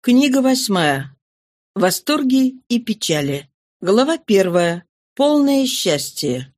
Книга восьмая. Восторги и печали. Глава первая. Полное счастье.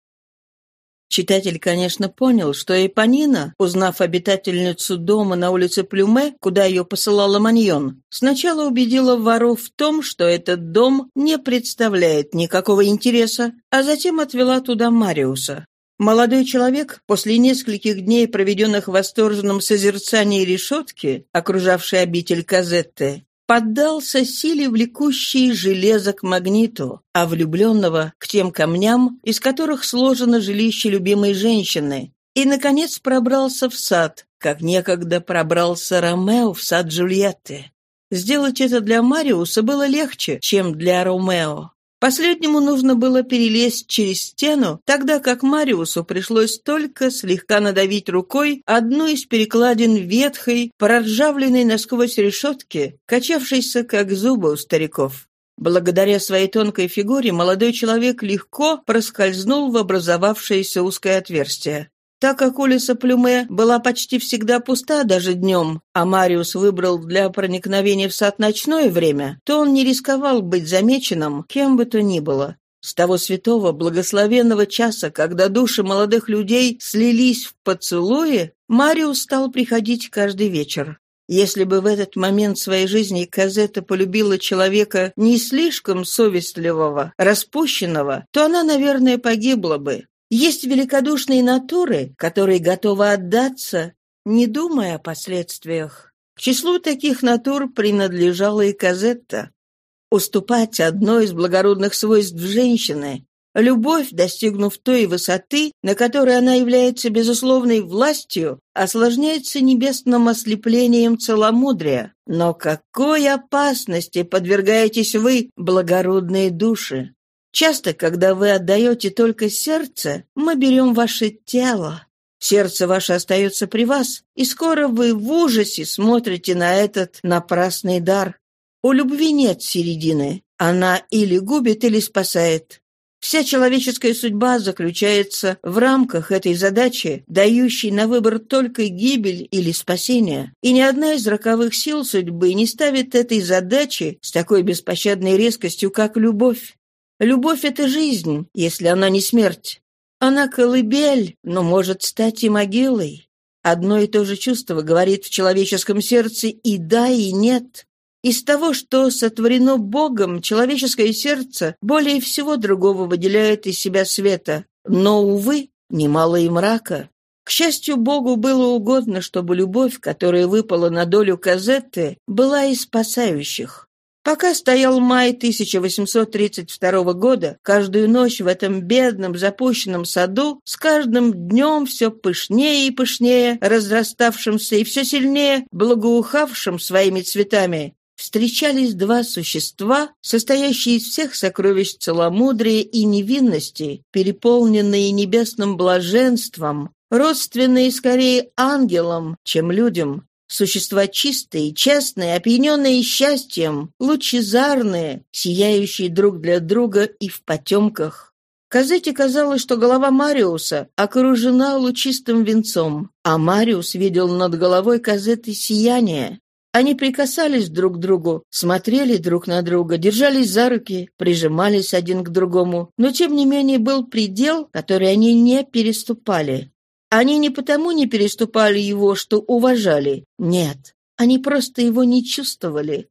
Читатель, конечно, понял, что Эпонина, узнав обитательницу дома на улице Плюме, куда ее посылала Маньон, сначала убедила воров в том, что этот дом не представляет никакого интереса, а затем отвела туда Мариуса. Молодой человек, после нескольких дней, проведенных в восторженном созерцании решетки, окружавшей обитель Казетты, поддался силе влекущей железо к магниту, а влюбленного к тем камням, из которых сложено жилище любимой женщины, и, наконец, пробрался в сад, как некогда пробрался Ромео в сад Джульетты. Сделать это для Мариуса было легче, чем для Ромео. Последнему нужно было перелезть через стену, тогда как Мариусу пришлось только слегка надавить рукой одну из перекладин ветхой, проржавленной насквозь решетки, качавшейся, как зубы у стариков. Благодаря своей тонкой фигуре молодой человек легко проскользнул в образовавшееся узкое отверстие. Так как улица Плюме была почти всегда пуста даже днем, а Мариус выбрал для проникновения в сад ночное время, то он не рисковал быть замеченным кем бы то ни было. С того святого благословенного часа, когда души молодых людей слились в поцелуе, Мариус стал приходить каждый вечер. Если бы в этот момент своей жизни Казета полюбила человека не слишком совестливого, распущенного, то она, наверное, погибла бы. Есть великодушные натуры, которые готовы отдаться, не думая о последствиях. К числу таких натур принадлежала и Казетта. Уступать одной из благородных свойств женщины, любовь, достигнув той высоты, на которой она является безусловной властью, осложняется небесным ослеплением целомудрия. Но какой опасности подвергаетесь вы, благородные души? Часто, когда вы отдаете только сердце, мы берем ваше тело. Сердце ваше остается при вас, и скоро вы в ужасе смотрите на этот напрасный дар. У любви нет середины. Она или губит, или спасает. Вся человеческая судьба заключается в рамках этой задачи, дающей на выбор только гибель или спасение. И ни одна из роковых сил судьбы не ставит этой задачи с такой беспощадной резкостью, как любовь. Любовь — это жизнь, если она не смерть. Она колыбель, но может стать и могилой. Одно и то же чувство говорит в человеческом сердце и да, и нет. Из того, что сотворено Богом, человеческое сердце более всего другого выделяет из себя света. Но, увы, немало и мрака. К счастью, Богу было угодно, чтобы любовь, которая выпала на долю Казетты, была из спасающих. Пока стоял май 1832 года, каждую ночь в этом бедном запущенном саду с каждым днем все пышнее и пышнее, разраставшимся и все сильнее благоухавшим своими цветами, встречались два существа, состоящие из всех сокровищ целомудрия и невинности, переполненные небесным блаженством, родственные скорее ангелам, чем людям, Существа чистые, честные, опьяненные счастьем, лучезарные, сияющие друг для друга и в потемках. Казете казалось, что голова Мариуса окружена лучистым венцом, а Мариус видел над головой Казеты сияние. Они прикасались друг к другу, смотрели друг на друга, держались за руки, прижимались один к другому, но тем не менее был предел, который они не переступали. Они не потому не переступали его, что уважали. Нет, они просто его не чувствовали.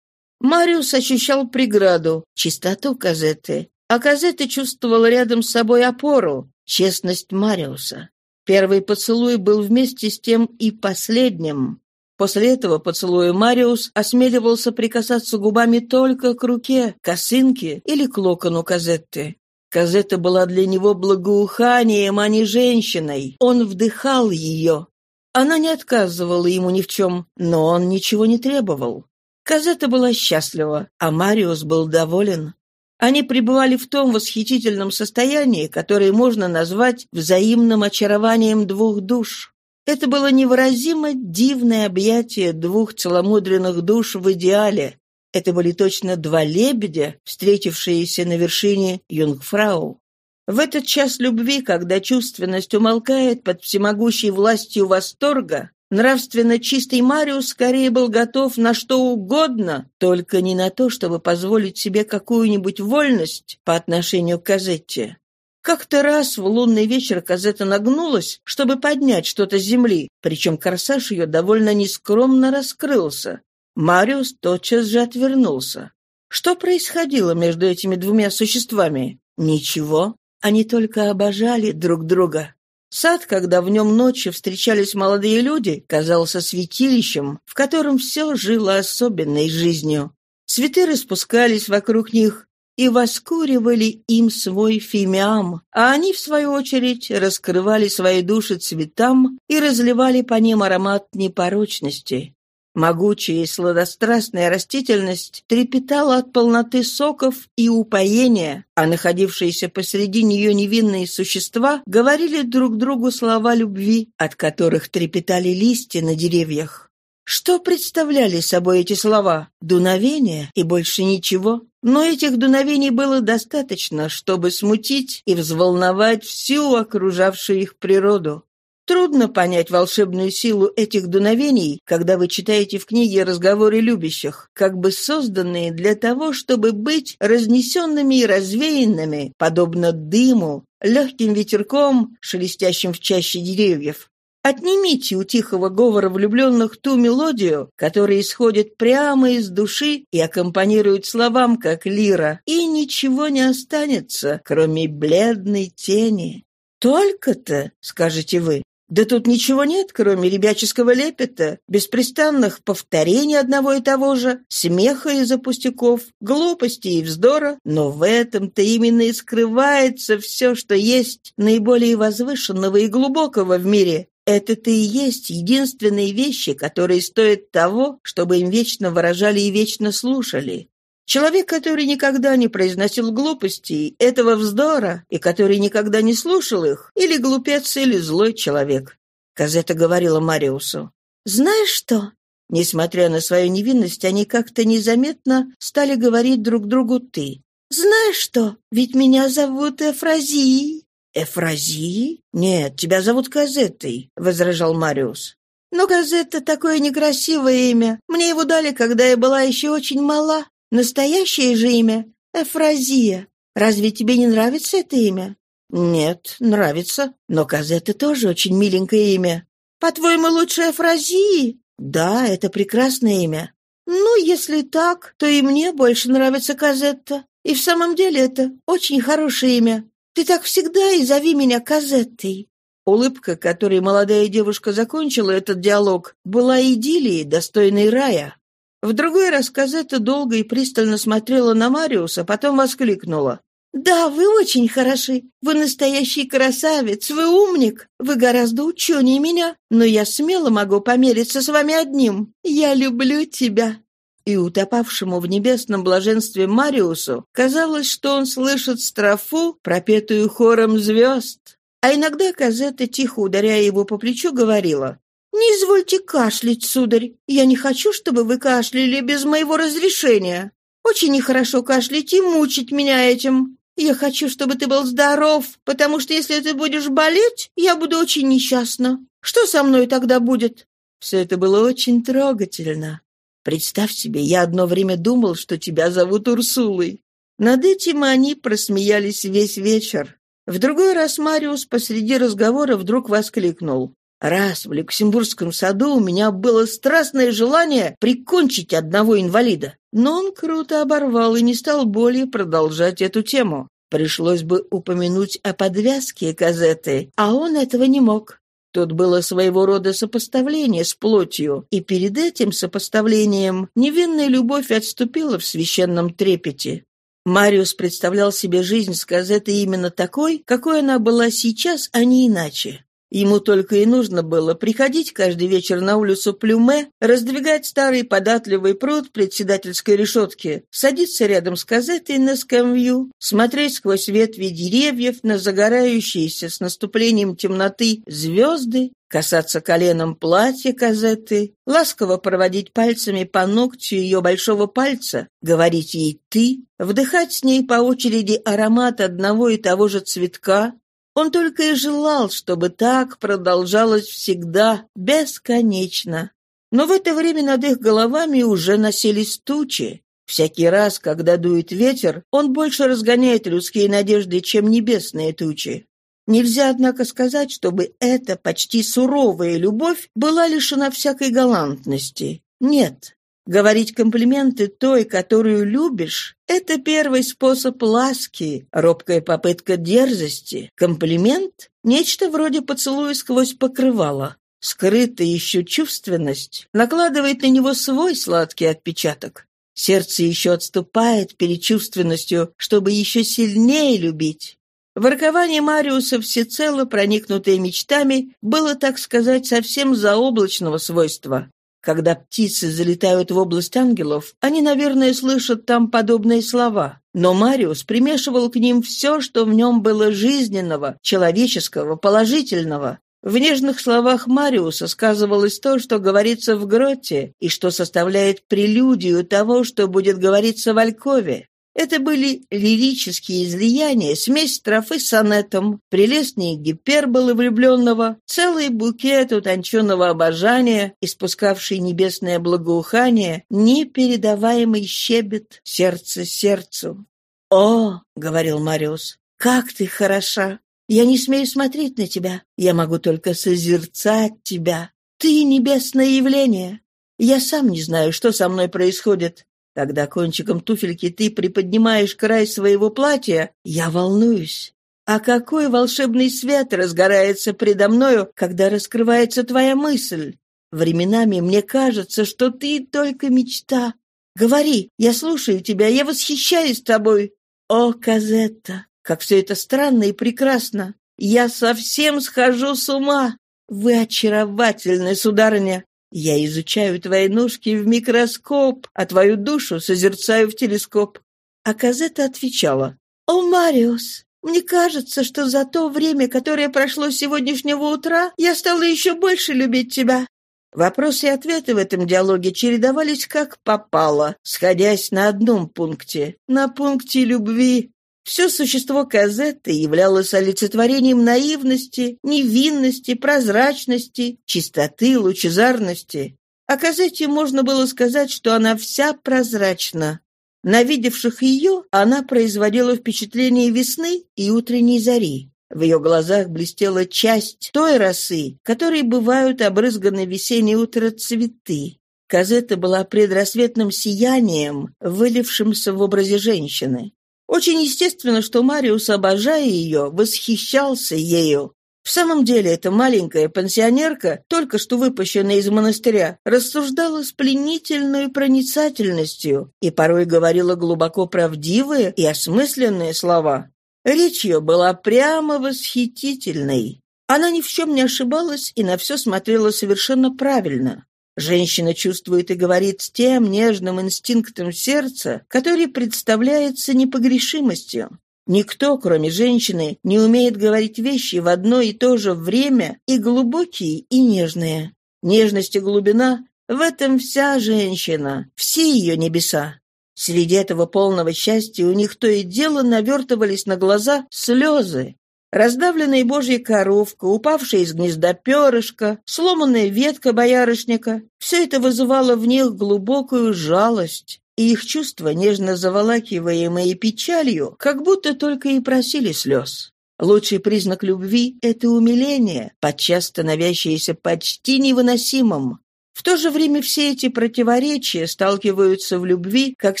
Мариус ощущал преграду, чистоту Казеты, а Казета чувствовала рядом с собой опору, честность Мариуса. Первый поцелуй был вместе с тем и последним. После этого поцелуя Мариус осмеливался прикасаться губами только к руке, косынке или к локону Казетты. Казета была для него благоуханием, а не женщиной. Он вдыхал ее. Она не отказывала ему ни в чем, но он ничего не требовал. Казета была счастлива, а Мариус был доволен. Они пребывали в том восхитительном состоянии, которое можно назвать взаимным очарованием двух душ. Это было невыразимо дивное объятие двух целомудренных душ в идеале, это были точно два лебедя, встретившиеся на вершине Юнгфрау. В этот час любви, когда чувственность умолкает под всемогущей властью восторга, Нравственно чистый Мариус скорее был готов на что угодно, только не на то, чтобы позволить себе какую-нибудь вольность по отношению к Казетте. Как-то раз в лунный вечер Казетта нагнулась, чтобы поднять что-то с земли, причем корсаж ее довольно нескромно раскрылся. Мариус тотчас же отвернулся. Что происходило между этими двумя существами? Ничего. Они только обожали друг друга. Сад, когда в нем ночью встречались молодые люди, казался святилищем, в котором все жило особенной жизнью. Цветы распускались вокруг них, и воскуривали им свой фимиам, а они, в свою очередь, раскрывали свои души цветам и разливали по ним аромат непорочности. Могучая и сладострастная растительность трепетала от полноты соков и упоения, а находившиеся посреди нее невинные существа говорили друг другу слова любви, от которых трепетали листья на деревьях. Что представляли собой эти слова? Дуновение и больше ничего. Но этих дуновений было достаточно, чтобы смутить и взволновать всю окружавшую их природу. Трудно понять волшебную силу этих дуновений, когда вы читаете в книге разговоры любящих, как бы созданные для того, чтобы быть разнесенными и развеянными, подобно дыму, легким ветерком, шелестящим в чаще деревьев. Отнимите у тихого говора влюбленных ту мелодию, которая исходит прямо из души и аккомпанирует словам, как лира, и ничего не останется, кроме бледной тени. «Только-то», — скажете вы, да тут ничего нет, кроме ребяческого лепета, беспрестанных повторений одного и того же, смеха из-за пустяков, глупости и вздора, но в этом-то именно и скрывается все, что есть наиболее возвышенного и глубокого в мире, это-то и есть единственные вещи, которые стоят того, чтобы им вечно выражали и вечно слушали. Человек, который никогда не произносил глупостей, этого вздора, и который никогда не слушал их, или глупец, или злой человек. Казета говорила Мариусу. «Знаешь что?» Несмотря на свою невинность, они как-то незаметно стали говорить друг другу «ты». «Знаешь что? Ведь меня зовут Эфразией». «Эфразии? Нет, тебя зовут Казеттой», — возражал Мариус. «Но Казетта — такое некрасивое имя. Мне его дали, когда я была еще очень мала. Настоящее же имя — Эфразия. Разве тебе не нравится это имя?» «Нет, нравится. Но Казетта тоже очень миленькое имя». «По-твоему, лучше Эфразии?» «Да, это прекрасное имя». «Ну, если так, то и мне больше нравится Казетта. И в самом деле это очень хорошее имя. Ты так всегда и зови меня Казеттой». Улыбка, которой молодая девушка закончила этот диалог, была идиллией, достойной рая. В другой раз Казетта долго и пристально смотрела на Мариуса, потом воскликнула. «Да, вы очень хороши. Вы настоящий красавец, вы умник. Вы гораздо ученее меня, но я смело могу помериться с вами одним. Я люблю тебя» и утопавшему в небесном блаженстве Мариусу казалось, что он слышит строфу, пропетую хором звезд. А иногда Казетта, тихо ударяя его по плечу, говорила, «Не извольте кашлять, сударь. Я не хочу, чтобы вы кашляли без моего разрешения. Очень нехорошо кашлять и мучить меня этим. Я хочу, чтобы ты был здоров, потому что если ты будешь болеть, я буду очень несчастна. Что со мной тогда будет?» Все это было очень трогательно. Представь себе, я одно время думал, что тебя зовут Урсулой. Над этим они просмеялись весь вечер. В другой раз Мариус посреди разговора вдруг воскликнул. «Раз в Люксембургском саду у меня было страстное желание прикончить одного инвалида». Но он круто оборвал и не стал более продолжать эту тему. Пришлось бы упомянуть о подвязке казеты, а он этого не мог. Тут было своего рода сопоставление с плотью, и перед этим сопоставлением невинная любовь отступила в священном трепете. Мариус представлял себе жизнь с газетой именно такой, какой она была сейчас, а не иначе. Ему только и нужно было приходить каждый вечер на улицу Плюме, раздвигать старый податливый пруд председательской решетки, садиться рядом с казетой на скамью, смотреть сквозь ветви деревьев на загорающиеся с наступлением темноты звезды, касаться коленом платья казеты, ласково проводить пальцами по ногтю ее большого пальца, говорить ей «ты», вдыхать с ней по очереди аромат одного и того же цветка, Он только и желал, чтобы так продолжалось всегда, бесконечно. Но в это время над их головами уже носились тучи. Всякий раз, когда дует ветер, он больше разгоняет людские надежды, чем небесные тучи. Нельзя, однако, сказать, чтобы эта почти суровая любовь была лишена всякой галантности. Нет. Говорить комплименты той, которую любишь, это первый способ ласки, робкая попытка дерзости. Комплимент — нечто вроде поцелуя сквозь покрывало. Скрытая еще чувственность накладывает на него свой сладкий отпечаток. Сердце еще отступает перед чувственностью, чтобы еще сильнее любить. Воркование Мариуса, всецело проникнутое мечтами, было, так сказать, совсем заоблачного свойства. Когда птицы залетают в область ангелов, они, наверное, слышат там подобные слова. Но Мариус примешивал к ним все, что в нем было жизненного, человеческого, положительного. В нежных словах Мариуса сказывалось то, что говорится в гроте, и что составляет прелюдию того, что будет говориться в Алькове. Это были лирические излияния, смесь строфы с сонетом, прелестные гиперболы влюбленного, целый букет утонченного обожания, испускавший небесное благоухание, непередаваемый щебет сердце сердцу. «О!» — говорил Мариус. «Как ты хороша! Я не смею смотреть на тебя. Я могу только созерцать тебя. Ты — небесное явление. Я сам не знаю, что со мной происходит. Когда кончиком туфельки ты приподнимаешь край своего платья, я волнуюсь. А какой волшебный свет разгорается предо мною, когда раскрывается твоя мысль? Временами мне кажется, что ты только мечта. Говори, я слушаю тебя, я восхищаюсь тобой. О, Казетта, как все это странно и прекрасно. Я совсем схожу с ума. Вы очаровательны, сударыня. Я изучаю твои ножки в микроскоп, а твою душу созерцаю в телескоп». А Казета отвечала, «О, Мариус, мне кажется, что за то время, которое прошло сегодняшнего утра, я стала еще больше любить тебя». Вопросы и ответы в этом диалоге чередовались как попало, сходясь на одном пункте, на пункте любви. Все существо Казетты являлось олицетворением наивности, невинности, прозрачности, чистоты, лучезарности. О Казетте можно было сказать, что она вся прозрачна. На видевших ее она производила впечатление весны и утренней зари. В ее глазах блестела часть той росы, которой бывают обрызганы весеннее утро цветы. Казетта была предрассветным сиянием, вылившимся в образе женщины. Очень естественно, что Мариус, обожая ее, восхищался ею. В самом деле, эта маленькая пансионерка, только что выпущенная из монастыря, рассуждала с пленительной проницательностью и порой говорила глубоко правдивые и осмысленные слова. Речь ее была прямо восхитительной. Она ни в чем не ошибалась и на все смотрела совершенно правильно. Женщина чувствует и говорит с тем нежным инстинктом сердца, который представляется непогрешимостью. Никто, кроме женщины, не умеет говорить вещи в одно и то же время и глубокие, и нежные. Нежность и глубина — в этом вся женщина, все ее небеса. Среди этого полного счастья у них то и дело навертывались на глаза слезы, Раздавленная божья коровка, упавшая из гнезда перышко, сломанная ветка боярышника — все это вызывало в них глубокую жалость, и их чувства, нежно заволакиваемые печалью, как будто только и просили слез. Лучший признак любви — это умиление, подчас становящееся почти невыносимым. В то же время все эти противоречия сталкиваются в любви, как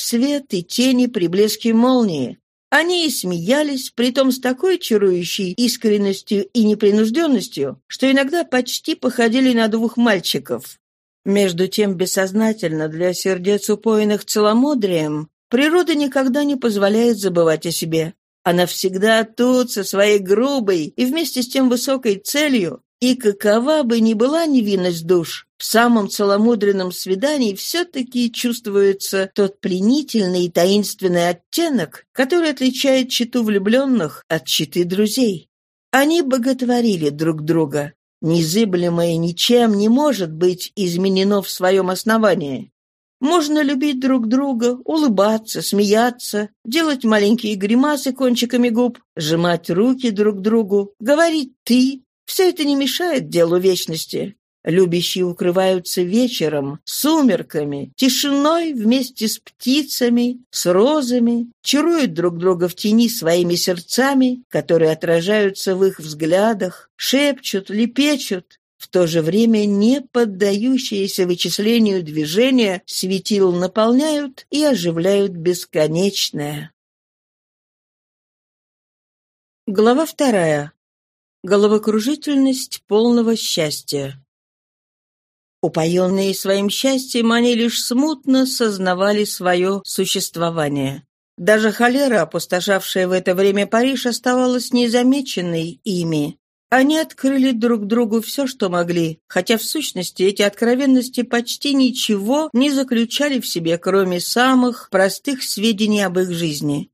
свет и тени при блеске молнии, они и смеялись, притом с такой чарующей искренностью и непринужденностью, что иногда почти походили на двух мальчиков. Между тем, бессознательно для сердец упоенных целомудрием, природа никогда не позволяет забывать о себе. Она всегда тут со своей грубой и вместе с тем высокой целью, и какова бы ни была невинность душ, в самом целомудренном свидании все-таки чувствуется тот пленительный и таинственный оттенок, который отличает читу влюбленных от читы друзей. Они боготворили друг друга. Незыблемое ничем не может быть изменено в своем основании. Можно любить друг друга, улыбаться, смеяться, делать маленькие гримасы кончиками губ, сжимать руки друг другу, говорить «ты». Все это не мешает делу вечности. Любящие укрываются вечером, сумерками, тишиной вместе с птицами, с розами, чаруют друг друга в тени своими сердцами, которые отражаются в их взглядах, шепчут, лепечут. В то же время не поддающиеся вычислению движения светил наполняют и оживляют бесконечное. Глава вторая. Головокружительность полного счастья. Упоенные своим счастьем, они лишь смутно сознавали свое существование. Даже холера, опустошавшая в это время Париж, оставалась незамеченной ими. Они открыли друг другу все, что могли, хотя в сущности эти откровенности почти ничего не заключали в себе, кроме самых простых сведений об их жизни.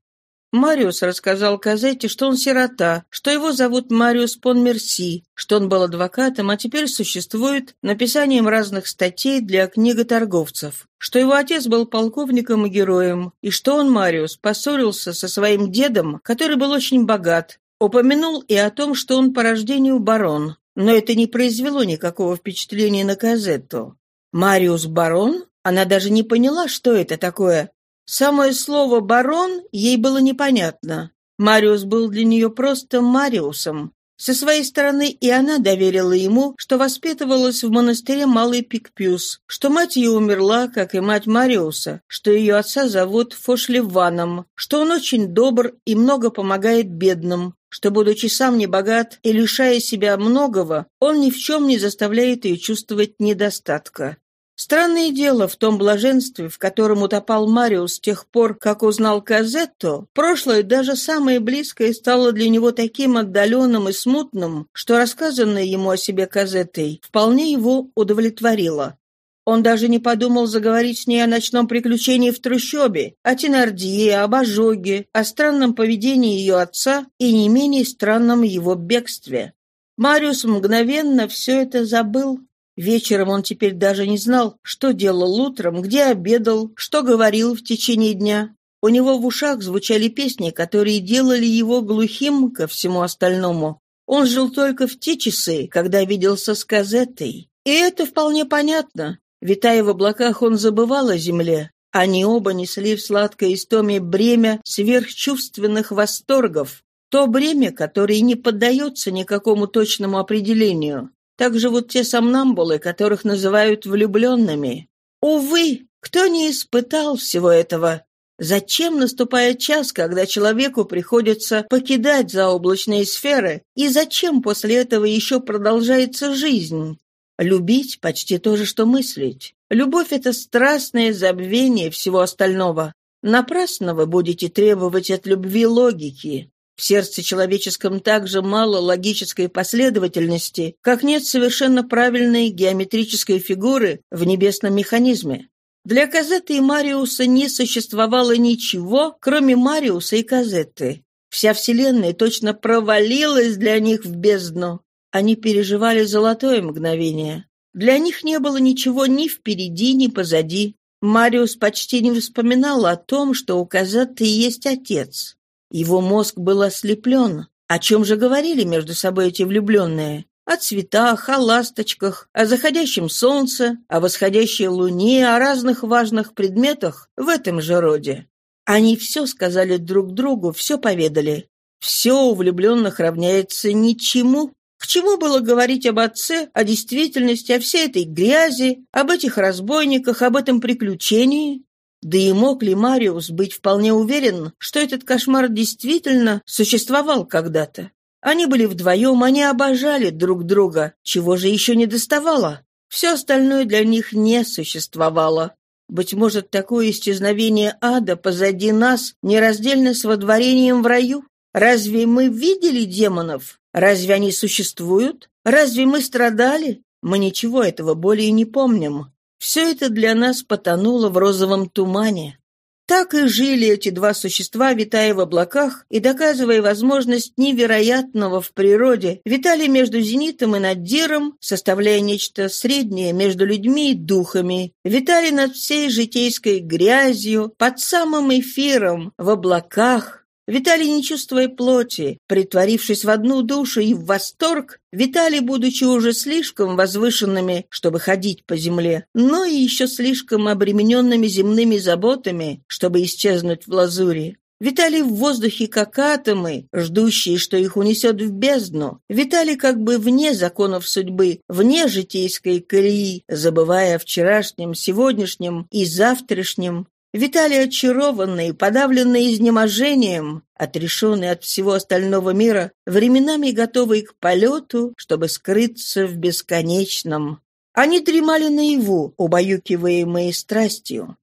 Мариус рассказал Казете, что он сирота, что его зовут Мариус Понмерси, что он был адвокатом, а теперь существует написанием разных статей для книготорговцев, что его отец был полковником и героем, и что он, Мариус, поссорился со своим дедом, который был очень богат, упомянул и о том, что он по рождению барон, но это не произвело никакого впечатления на Казетту. Мариус барон? Она даже не поняла, что это такое, Самое слово «барон» ей было непонятно. Мариус был для нее просто Мариусом. Со своей стороны и она доверила ему, что воспитывалась в монастыре Малый Пикпюс, что мать ее умерла, как и мать Мариуса, что ее отца зовут Фошливаном, что он очень добр и много помогает бедным, что, будучи сам не богат и лишая себя многого, он ни в чем не заставляет ее чувствовать недостатка. Странное дело в том блаженстве, в котором утопал Мариус с тех пор, как узнал Казетто, прошлое, даже самое близкое, стало для него таким отдаленным и смутным, что рассказанное ему о себе Казеттой вполне его удовлетворило. Он даже не подумал заговорить с ней о ночном приключении в трущобе, о Тенардье, об ожоге, о странном поведении ее отца и не менее странном его бегстве. Мариус мгновенно все это забыл Вечером он теперь даже не знал, что делал утром, где обедал, что говорил в течение дня. У него в ушах звучали песни, которые делали его глухим ко всему остальному. Он жил только в те часы, когда виделся с Казеттой. И это вполне понятно. Витая в облаках, он забывал о земле. Они оба несли в сладкой истоме бремя сверхчувственных восторгов, то бремя, которое не поддается никакому точному определению. Так живут те сомнамбулы, которых называют влюбленными. Увы, кто не испытал всего этого? Зачем наступает час, когда человеку приходится покидать заоблачные сферы, и зачем после этого еще продолжается жизнь? Любить почти то же, что мыслить. Любовь — это страстное забвение всего остального. Напрасно вы будете требовать от любви логики. В сердце человеческом так же мало логической последовательности, как нет совершенно правильной геометрической фигуры в небесном механизме. Для Казетты и Мариуса не существовало ничего, кроме Мариуса и Казетты. Вся Вселенная точно провалилась для них в бездну. Они переживали золотое мгновение. Для них не было ничего ни впереди, ни позади. Мариус почти не вспоминал о том, что у Казетты есть отец. Его мозг был ослеплен. О чем же говорили между собой эти влюбленные? О цветах, о ласточках, о заходящем солнце, о восходящей луне, о разных важных предметах в этом же роде. Они все сказали друг другу, все поведали. Все у влюбленных равняется ничему. К чему было говорить об отце, о действительности, о всей этой грязи, об этих разбойниках, об этом приключении? Да и мог ли Мариус быть вполне уверен, что этот кошмар действительно существовал когда-то? Они были вдвоем, они обожали друг друга, чего же еще не доставало? Все остальное для них не существовало. Быть может, такое исчезновение ада позади нас нераздельно с водворением в раю? Разве мы видели демонов? Разве они существуют? Разве мы страдали? Мы ничего этого более не помним. Все это для нас потонуло в розовом тумане. Так и жили эти два существа, витая в облаках и доказывая возможность невероятного в природе, витали между зенитом и наддиром, составляя нечто среднее между людьми и духами, витали над всей житейской грязью, под самым эфиром, в облаках, Виталий, не чувствуя плоти, притворившись в одну душу и в восторг, Виталий, будучи уже слишком возвышенными, чтобы ходить по земле, но и еще слишком обремененными земными заботами, чтобы исчезнуть в лазури. Витали в воздухе, как атомы, ждущие, что их унесет в бездну. Витали как бы вне законов судьбы, вне житейской колеи, забывая о вчерашнем, сегодняшнем и завтрашнем, Виталий, очарованный, подавленный изнеможением, отрешенный от всего остального мира, временами готовый к полету, чтобы скрыться в бесконечном. Они дремали наяву, убаюкиваемые страстью.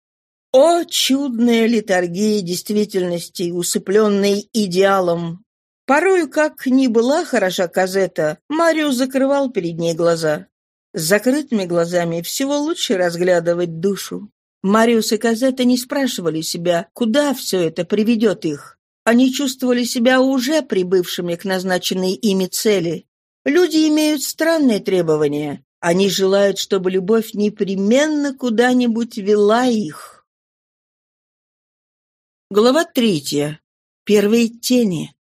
О, чудная литургия действительности, усыпленной идеалом! Порою, как ни была хороша Казета, Марио закрывал перед ней глаза. С закрытыми глазами всего лучше разглядывать душу. Мариус и Казетта не спрашивали себя, куда все это приведет их. Они чувствовали себя уже прибывшими к назначенной ими цели. Люди имеют странные требования. Они желают, чтобы любовь непременно куда-нибудь вела их. Глава третья. Первые тени.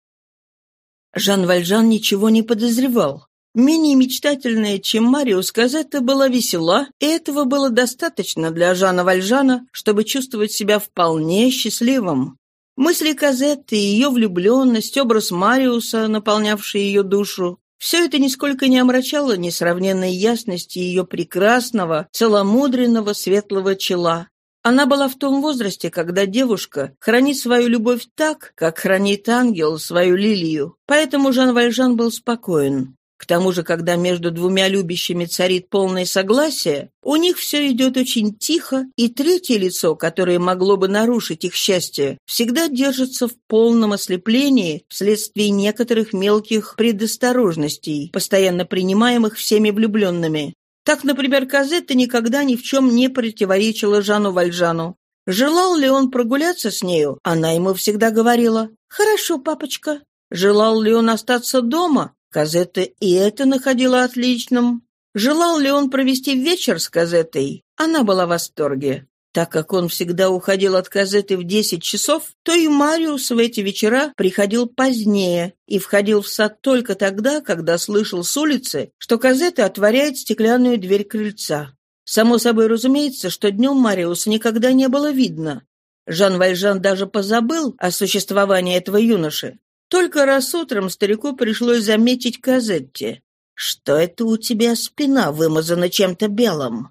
Жан Вальжан ничего не подозревал. Менее мечтательная, чем Мариус, Казетта была весела, и этого было достаточно для Жана Вальжана, чтобы чувствовать себя вполне счастливым. Мысли Казетты, ее влюбленность, образ Мариуса, наполнявший ее душу, все это нисколько не омрачало несравненной ясности ее прекрасного, целомудренного, светлого чела. Она была в том возрасте, когда девушка хранит свою любовь так, как хранит ангел свою лилию. Поэтому Жан Вальжан был спокоен. К тому же, когда между двумя любящими царит полное согласие, у них все идет очень тихо, и третье лицо, которое могло бы нарушить их счастье, всегда держится в полном ослеплении вследствие некоторых мелких предосторожностей, постоянно принимаемых всеми влюбленными. Так, например, Казетта никогда ни в чем не противоречила Жану Вальжану. Желал ли он прогуляться с нею, она ему всегда говорила «Хорошо, папочка». Желал ли он остаться дома, Казетта и это находила отличным. Желал ли он провести вечер с Казеттой? Она была в восторге. Так как он всегда уходил от Казеты в десять часов, то и Мариус в эти вечера приходил позднее и входил в сад только тогда, когда слышал с улицы, что Казета отворяет стеклянную дверь крыльца. Само собой разумеется, что днем Мариуса никогда не было видно. Жан Вальжан даже позабыл о существовании этого юноши. Только раз утром старику пришлось заметить Казетте. «Что это у тебя спина вымазана чем-то белым?»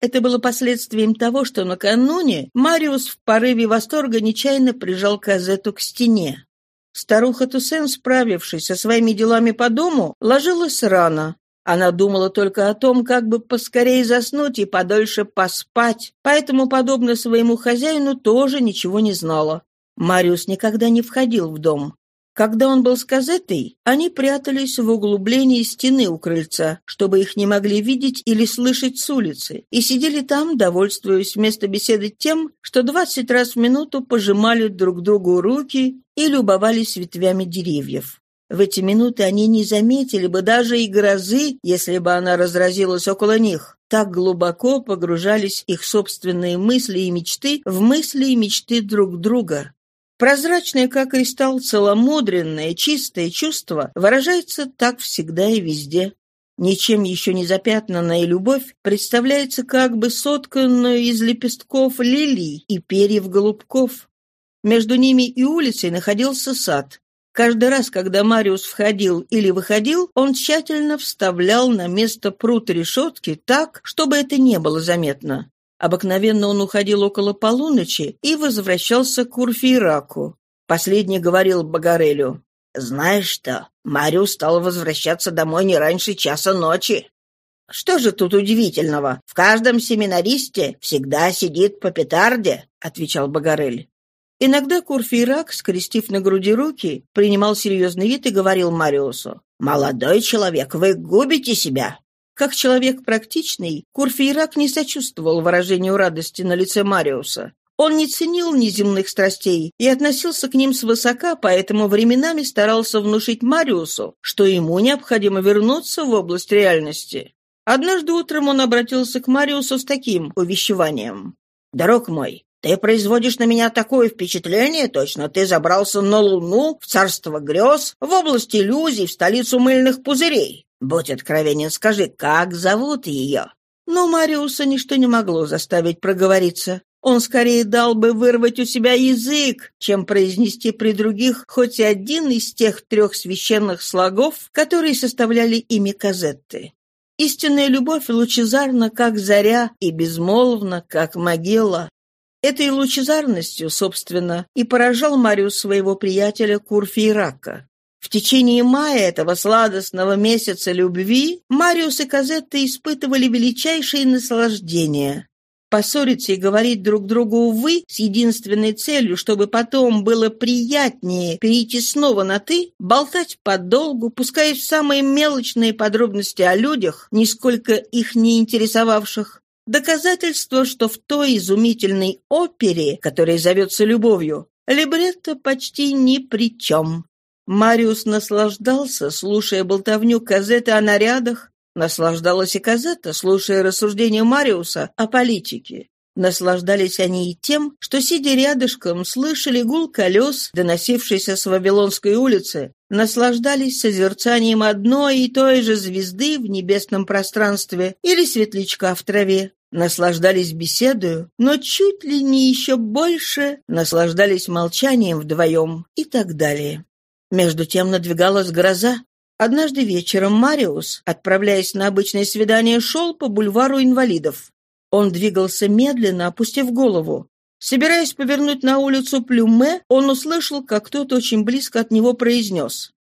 Это было последствием того, что накануне Мариус в порыве восторга нечаянно прижал Казетту к стене. Старуха Туссен, справившись со своими делами по дому, ложилась рано. Она думала только о том, как бы поскорее заснуть и подольше поспать, поэтому, подобно своему хозяину, тоже ничего не знала. Мариус никогда не входил в дом. Когда он был с Казетой, они прятались в углублении стены у крыльца, чтобы их не могли видеть или слышать с улицы, и сидели там, довольствуясь вместо беседы тем, что двадцать раз в минуту пожимали друг другу руки и любовались ветвями деревьев. В эти минуты они не заметили бы даже и грозы, если бы она разразилась около них. Так глубоко погружались их собственные мысли и мечты в мысли и мечты друг друга. Прозрачное, как кристалл, целомудренное, чистое чувство выражается так всегда и везде. Ничем еще не запятнанная любовь представляется как бы сотканную из лепестков лилий и перьев голубков. Между ними и улицей находился сад. Каждый раз, когда Мариус входил или выходил, он тщательно вставлял на место прут решетки так, чтобы это не было заметно. Обыкновенно он уходил около полуночи и возвращался к Урфейраку. Последний говорил Багарелю, «Знаешь что, Мариус стал возвращаться домой не раньше часа ночи». «Что же тут удивительного? В каждом семинаристе всегда сидит по петарде», — отвечал Багарель. Иногда Курфейрак, скрестив на груди руки, принимал серьезный вид и говорил Мариусу, «Молодой человек, вы губите себя. Как человек практичный, Курфейрак не сочувствовал выражению радости на лице Мариуса. Он не ценил неземных страстей и относился к ним свысока, поэтому временами старался внушить Мариусу, что ему необходимо вернуться в область реальности. Однажды утром он обратился к Мариусу с таким увещеванием. «Дорог мой, ты производишь на меня такое впечатление, точно ты забрался на Луну, в царство грез, в область иллюзий, в столицу мыльных пузырей. Будь откровенен, скажи, как зовут ее?» Но Мариуса ничто не могло заставить проговориться. Он скорее дал бы вырвать у себя язык, чем произнести при других хоть один из тех трех священных слогов, которые составляли ими Казетты. Истинная любовь лучезарна, как заря, и безмолвна, как могила. Этой лучезарностью, собственно, и поражал Мариус своего приятеля Курфейрака. В течение мая этого сладостного месяца любви Мариус и Казетта испытывали величайшее наслаждение. Поссориться и говорить друг другу «вы» с единственной целью, чтобы потом было приятнее перейти снова на «ты», болтать подолгу, пуская в самые мелочные подробности о людях, нисколько их не интересовавших. Доказательство, что в той изумительной опере, которая зовется «Любовью», либретто почти ни при чем. Мариус наслаждался, слушая болтовню Казеты о нарядах, наслаждалась и Казета, слушая рассуждения Мариуса о политике. Наслаждались они и тем, что, сидя рядышком, слышали гул колес, доносившийся с Вавилонской улицы, наслаждались созерцанием одной и той же звезды в небесном пространстве или светлячка в траве, наслаждались беседою, но чуть ли не еще больше наслаждались молчанием вдвоем и так далее. Между тем надвигалась гроза. Однажды вечером Мариус, отправляясь на обычное свидание, шел по бульвару инвалидов. Он двигался медленно, опустив голову. Собираясь повернуть на улицу Плюме, он услышал, как кто-то очень близко от него произнес.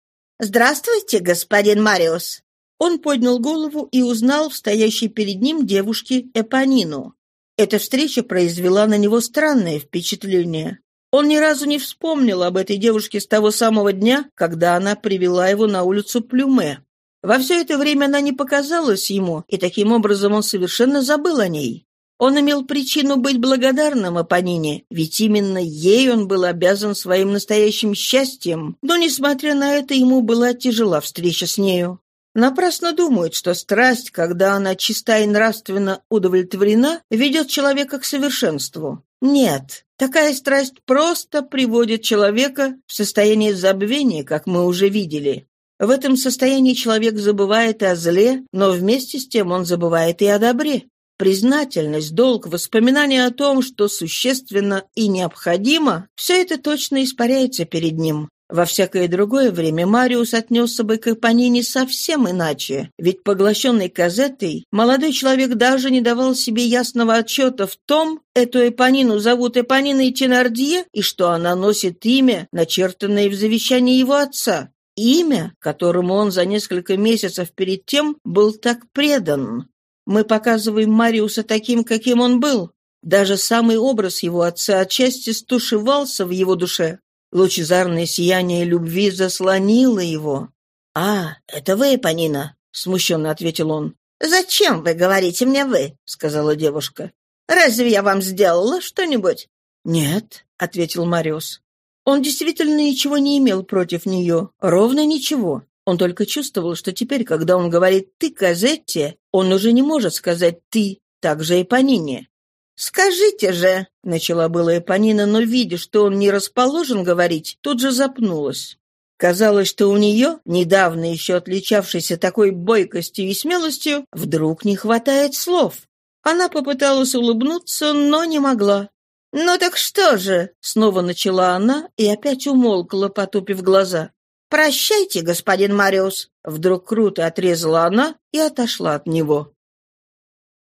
«Здравствуйте, господин Мариус!» Он поднял голову и узнал в стоящей перед ним девушке Эпонину. Эта встреча произвела на него странное впечатление. Он ни разу не вспомнил об этой девушке с того самого дня, когда она привела его на улицу Плюме. Во все это время она не показалась ему, и таким образом он совершенно забыл о ней. Он имел причину быть благодарным Апонине, ведь именно ей он был обязан своим настоящим счастьем, но, несмотря на это, ему была тяжела встреча с нею. Напрасно думают, что страсть, когда она чиста и нравственно удовлетворена, ведет человека к совершенству. Нет, такая страсть просто приводит человека в состояние забвения, как мы уже видели. В этом состоянии человек забывает о зле, но вместе с тем он забывает и о добре. Признательность, долг, воспоминания о том, что существенно и необходимо, все это точно испаряется перед ним. Во всякое другое время Мариус отнесся бы к Эпонине совсем иначе, ведь поглощенный Казетой, молодой человек даже не давал себе ясного отчета в том, эту Эпонину зовут Эпониной Тенардье, и что она носит имя, начертанное в завещании его отца. Имя, которому он за несколько месяцев перед тем был так предан. Мы показываем Мариуса таким, каким он был. Даже самый образ его отца отчасти стушевался в его душе. Лучезарное сияние любви заслонило его. «А, это вы, Панина?» — смущенно ответил он. «Зачем вы говорите мне «вы»?» — сказала девушка. «Разве я вам сделала что-нибудь?» «Нет», — ответил Мариус. Он действительно ничего не имел против нее, ровно ничего. Он только чувствовал, что теперь, когда он говорит «ты, Казетте», он уже не может сказать «ты», так же и Панине. «Скажите же!» — начала была Эпонина, но, видя, что он не расположен говорить, тут же запнулась. Казалось, что у нее, недавно еще отличавшейся такой бойкостью и смелостью, вдруг не хватает слов. Она попыталась улыбнуться, но не могла. «Ну так что же?» — снова начала она и опять умолкла, потупив глаза. «Прощайте, господин Мариус!» Вдруг круто отрезала она и отошла от него.